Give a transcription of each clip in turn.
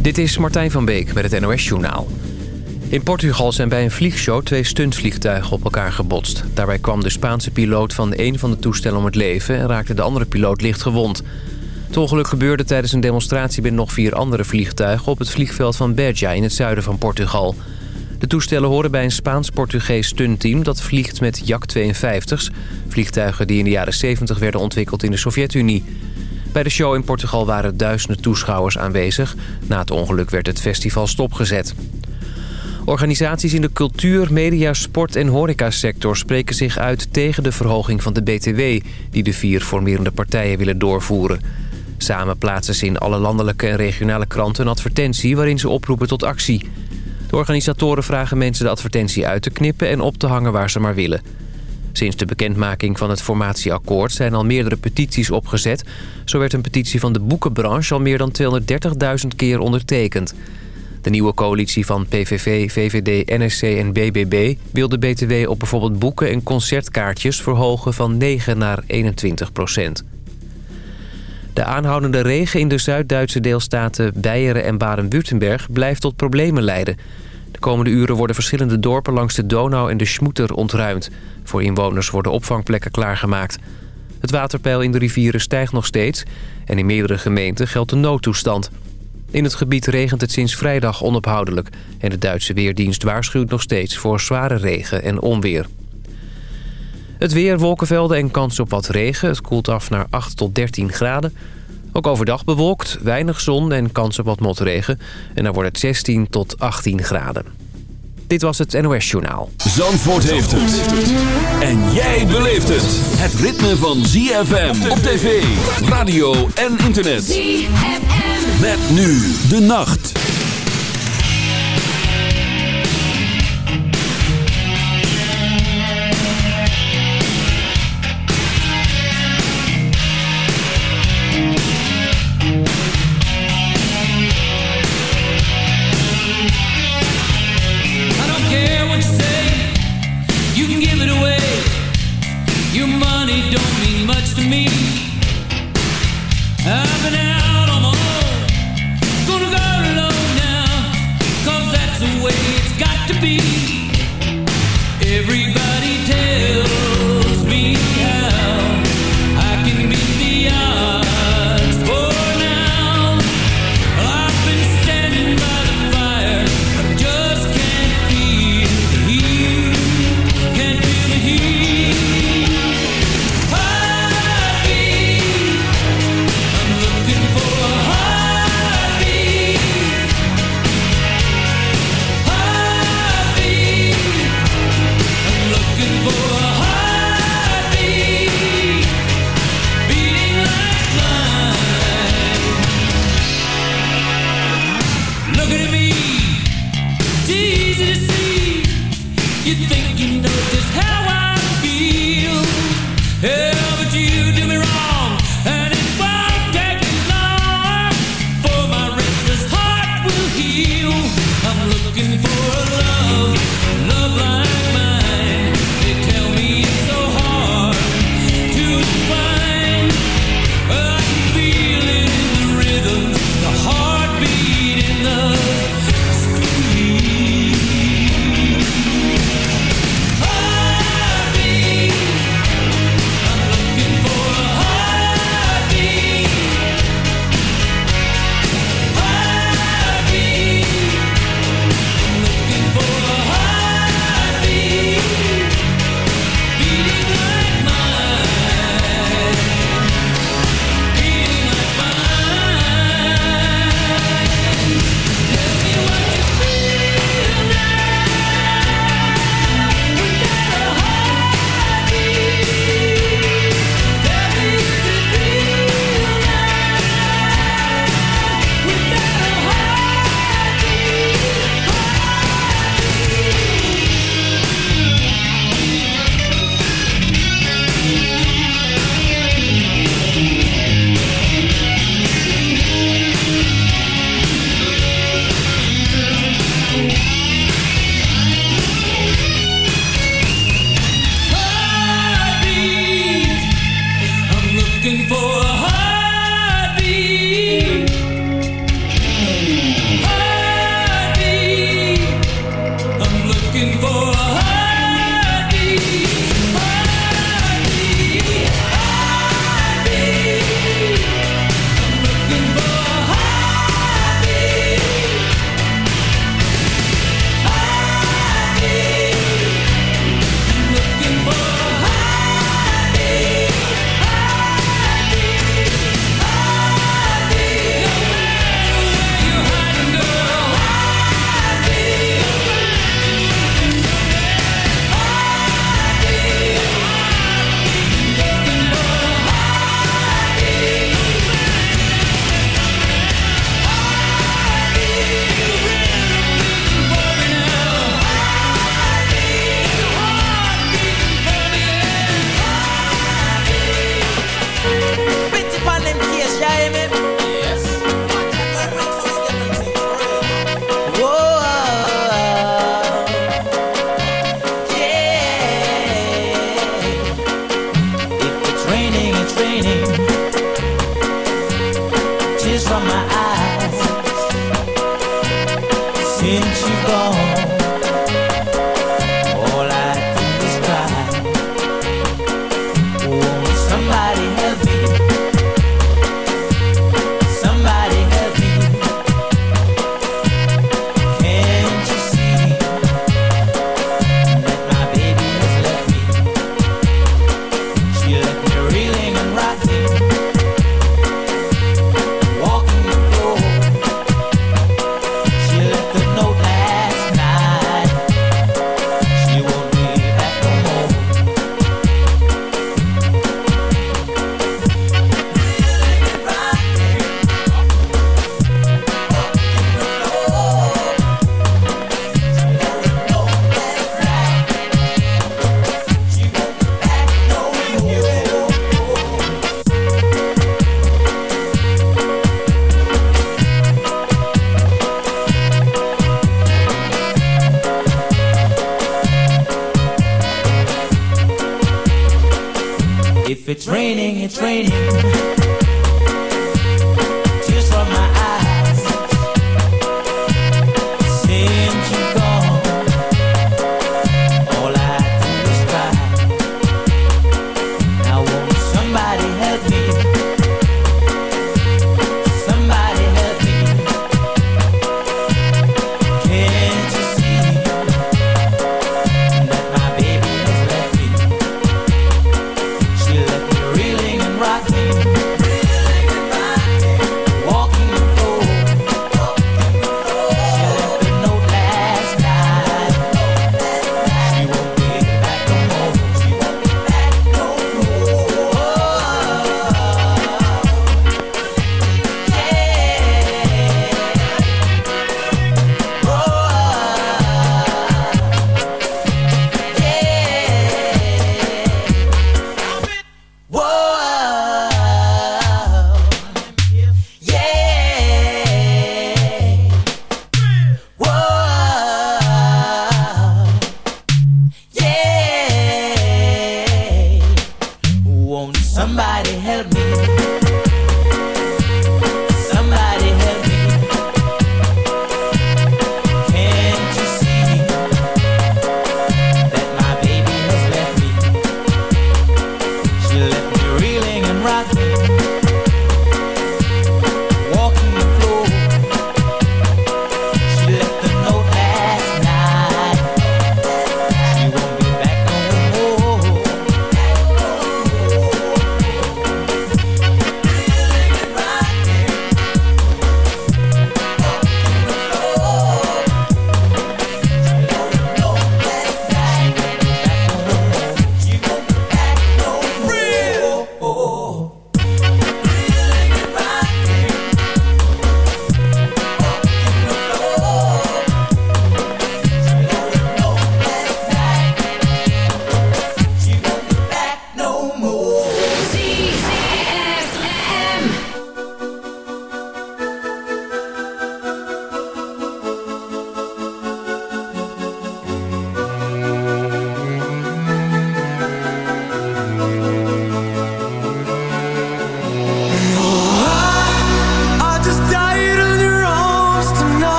Dit is Martijn van Beek met het NOS-journaal. In Portugal zijn bij een vliegshow twee stuntvliegtuigen op elkaar gebotst. Daarbij kwam de Spaanse piloot van een van de toestellen om het leven... en raakte de andere piloot licht gewond. Het ongeluk gebeurde tijdens een demonstratie bij nog vier andere vliegtuigen... op het vliegveld van Berja in het zuiden van Portugal. De toestellen horen bij een Spaans-Portugees stuntteam... dat vliegt met Jak-52's, vliegtuigen die in de jaren 70 werden ontwikkeld in de Sovjet-Unie... Bij de show in Portugal waren duizenden toeschouwers aanwezig. Na het ongeluk werd het festival stopgezet. Organisaties in de cultuur, media, sport en horecasector spreken zich uit tegen de verhoging van de BTW... die de vier formerende partijen willen doorvoeren. Samen plaatsen ze in alle landelijke en regionale kranten een advertentie... waarin ze oproepen tot actie. De organisatoren vragen mensen de advertentie uit te knippen en op te hangen waar ze maar willen. Sinds de bekendmaking van het formatieakkoord zijn al meerdere petities opgezet. Zo werd een petitie van de boekenbranche al meer dan 230.000 keer ondertekend. De nieuwe coalitie van PVV, VVD, NSC en BBB wil de BTW op bijvoorbeeld boeken en concertkaartjes verhogen van 9 naar 21 procent. De aanhoudende regen in de Zuid-Duitse deelstaten Beieren en Baden-Württemberg blijft tot problemen leiden. De komende uren worden verschillende dorpen langs de Donau en de Schmoeter ontruimd. Voor inwoners worden opvangplekken klaargemaakt. Het waterpeil in de rivieren stijgt nog steeds en in meerdere gemeenten geldt een noodtoestand. In het gebied regent het sinds vrijdag onophoudelijk... en de Duitse Weerdienst waarschuwt nog steeds voor zware regen en onweer. Het weer, wolkenvelden en kans op wat regen. Het koelt af naar 8 tot 13 graden. Ook overdag bewolkt, weinig zon en kans op wat motregen. En dan wordt het 16 tot 18 graden. Dit was het NOS Journaal. Zandvoort heeft het. En jij beleeft het. Het ritme van ZFM op tv, radio en internet. ZFM. Met nu de nacht.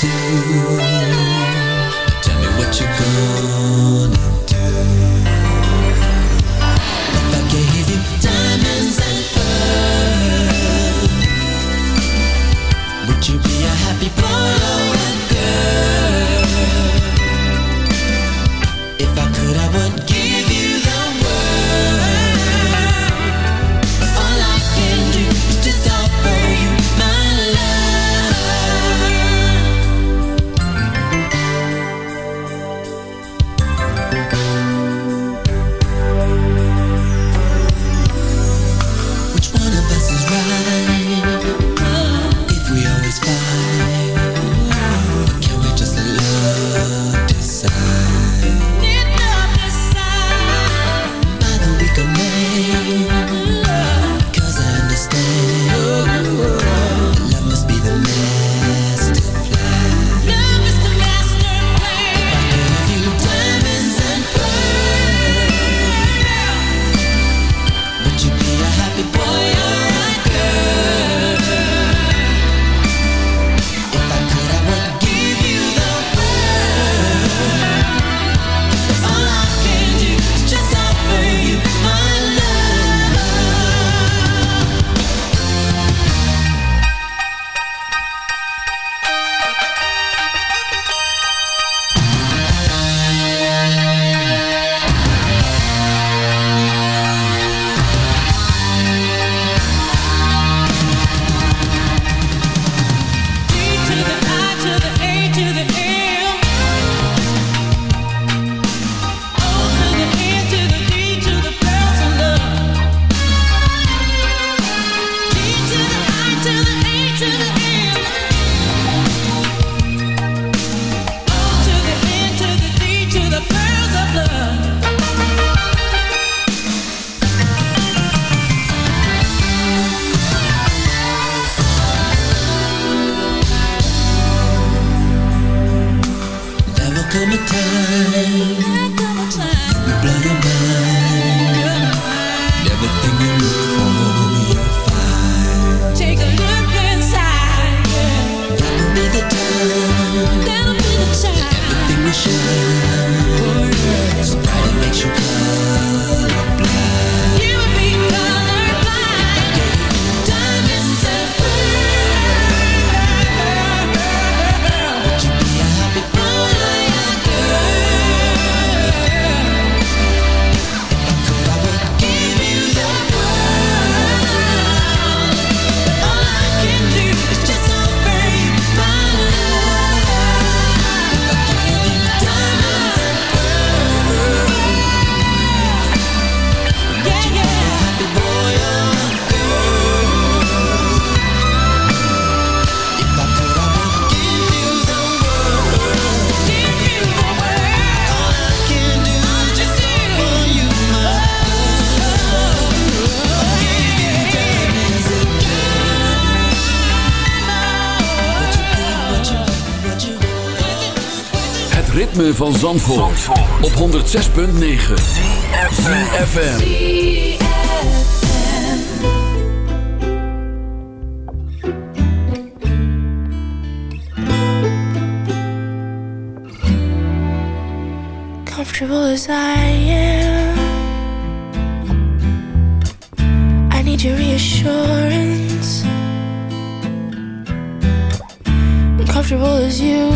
do. Tell me what you're gonna van Zandvoort, Zandvoort. op 106.9 CFFM Comfortable as I am. I need your reassurance. Comfortable as you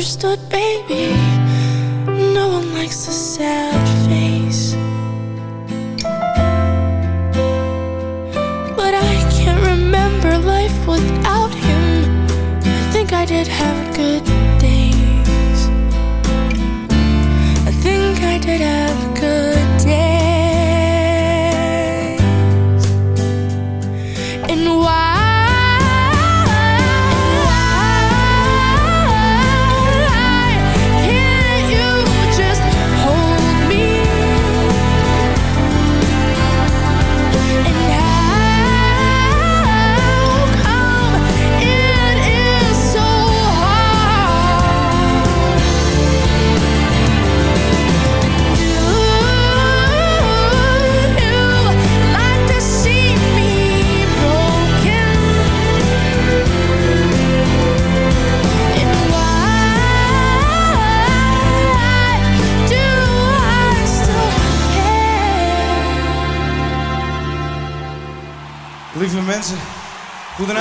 misunderstood baby.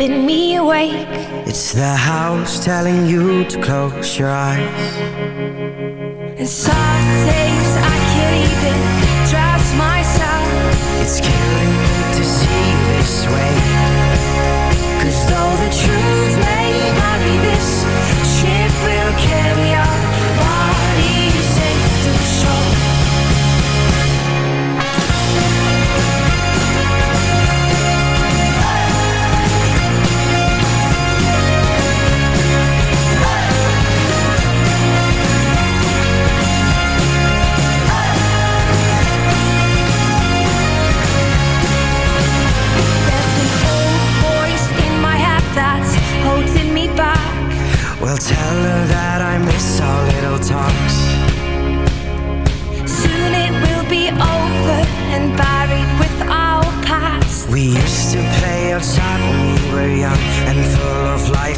keeping me awake. It's the house telling you to close your eyes.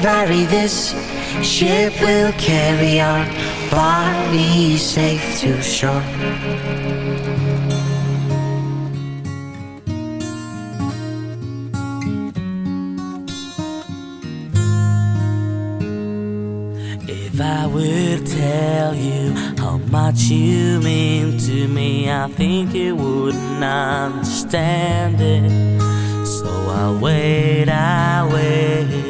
vary, this ship will carry our bodies safe to shore. If I would tell you how much you mean to me, I think you wouldn't understand it. So I'll wait, I'll wait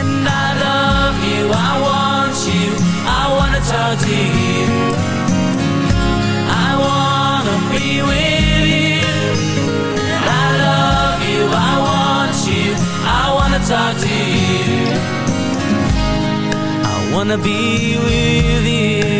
And I love you, I want you, I wanna talk to you. I wanna be with you. And I love you, I want you, I wanna talk to you. I wanna be with you.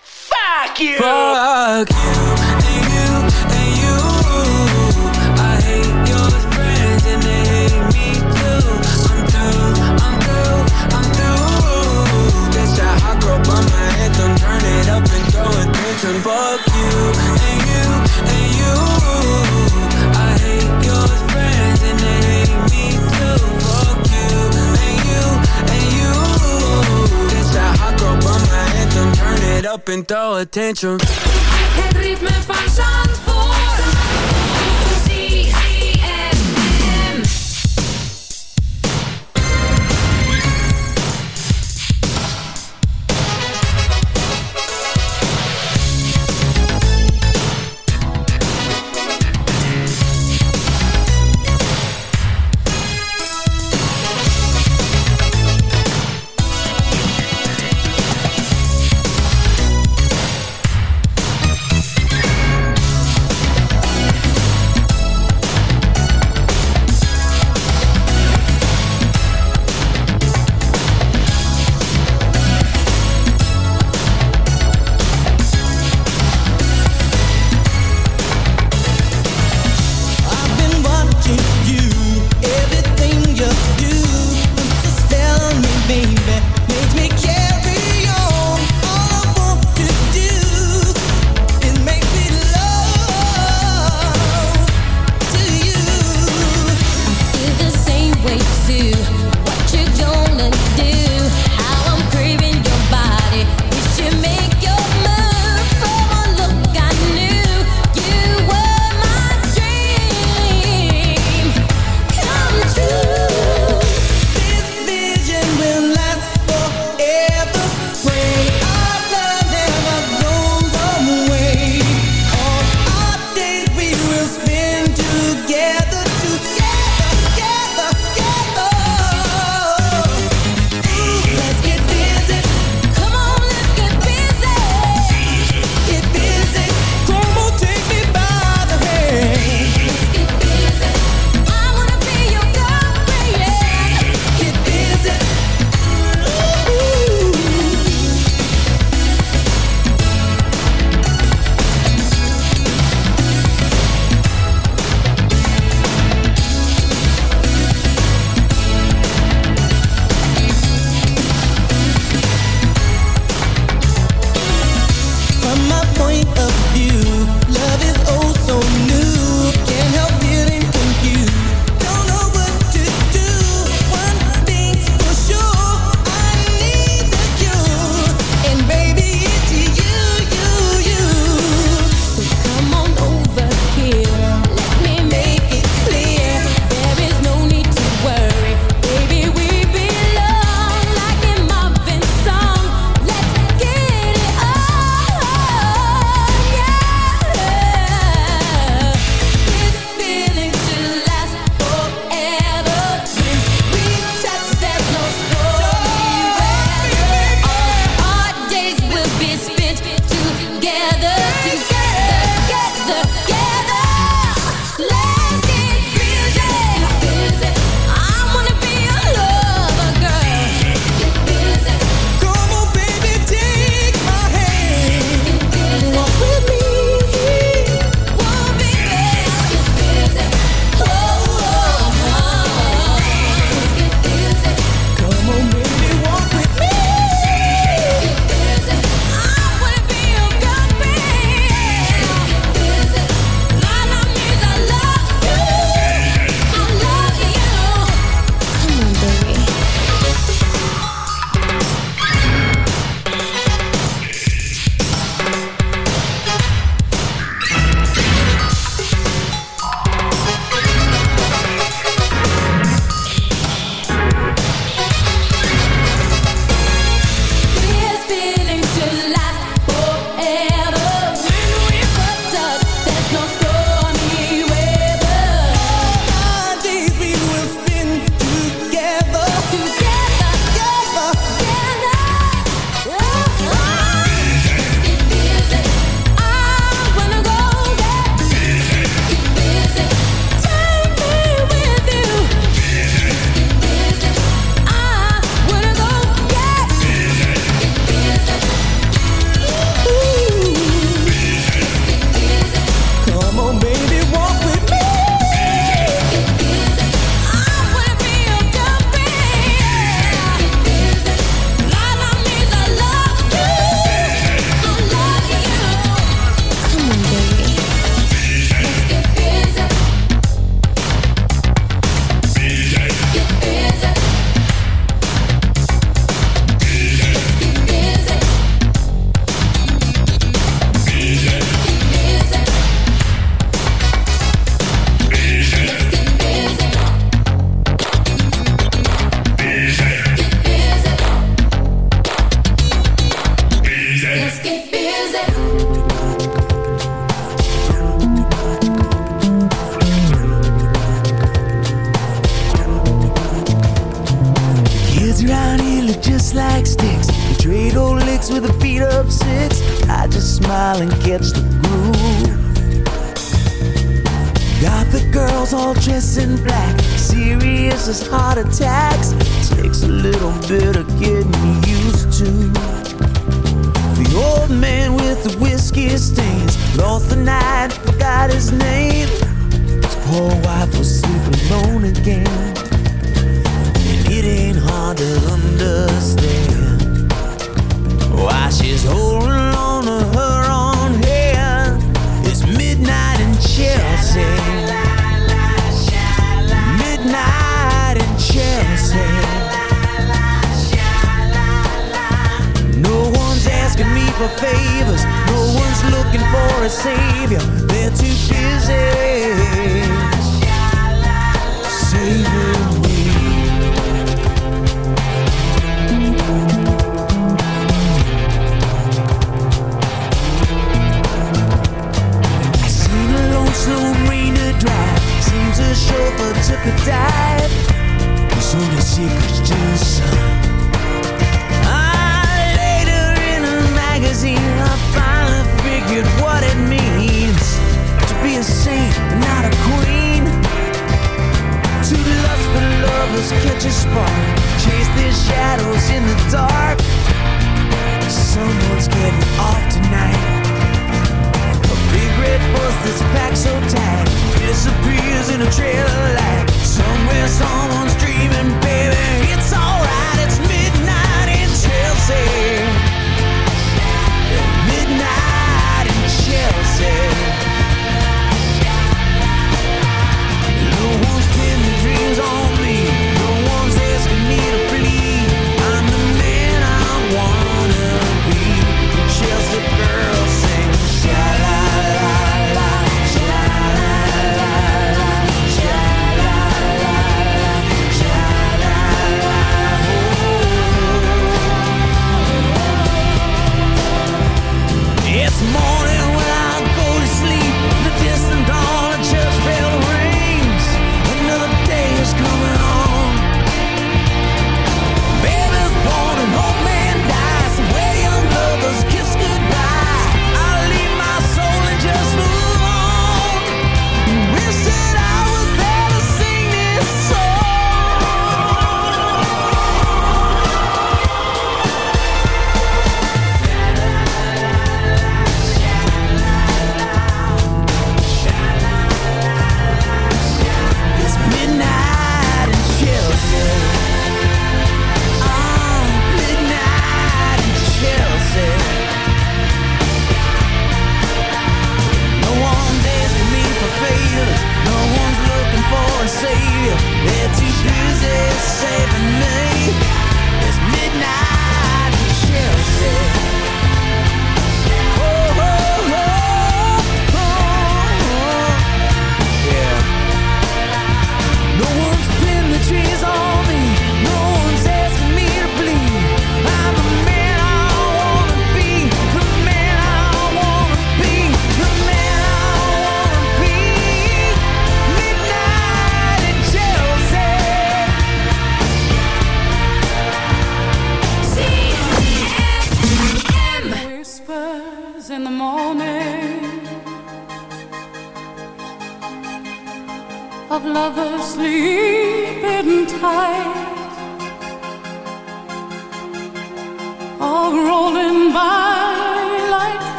Fuck you! Fuck you. Turn it up and throw attention. Fuck you it up and throw attention. Het ritme van Zandvoort.